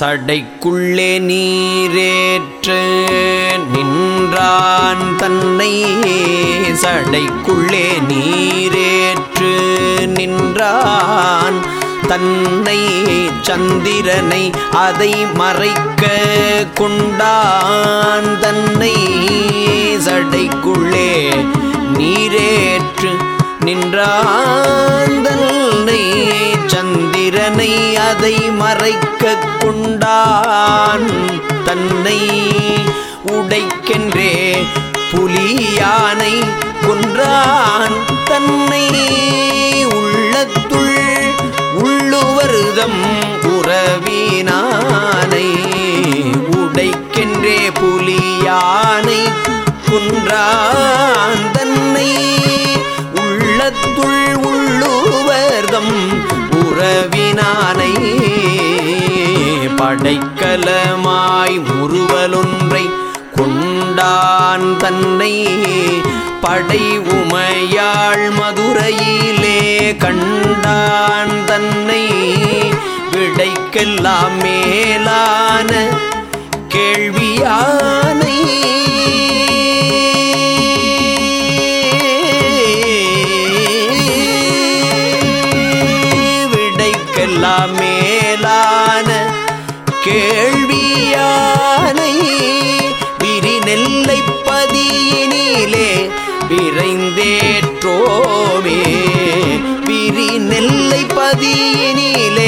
சடைக்குள்ளே நீரேற்று நின்றான் தன்னை. சடைக்குள்ளே நீரேற்று நின்றான் தன்னை. சந்திரனை அதை மறைக்க கொண்டான் தன்னை. சடைக்குள்ளே நீரேற்று நின்றான் அதை மறைக்க கொண்டான் தன்னை உடைக்கென்றே புலியானை கொன்றான் தன்னை உள்ளத்துள் உள்ளுவருதம் உறவினானை உடைக்கென்றே புலியானை கொன்றான் தன்னை உள்ளத்துள் படைக்கலமாய் முறுவலொன்றை கொண்டான் தன்னை. படை உமையாள் மதுரையிலே கண்டான் தன்னை. விடைக்கெல்லாம் மேலான கேள்வியானை விடைக்கெல்லாம் மேலான கேள்வியானை விரி நெல்லை பதியினிலே விரைந்தேற்றோமே. விரி நெல்லை பதியினிலே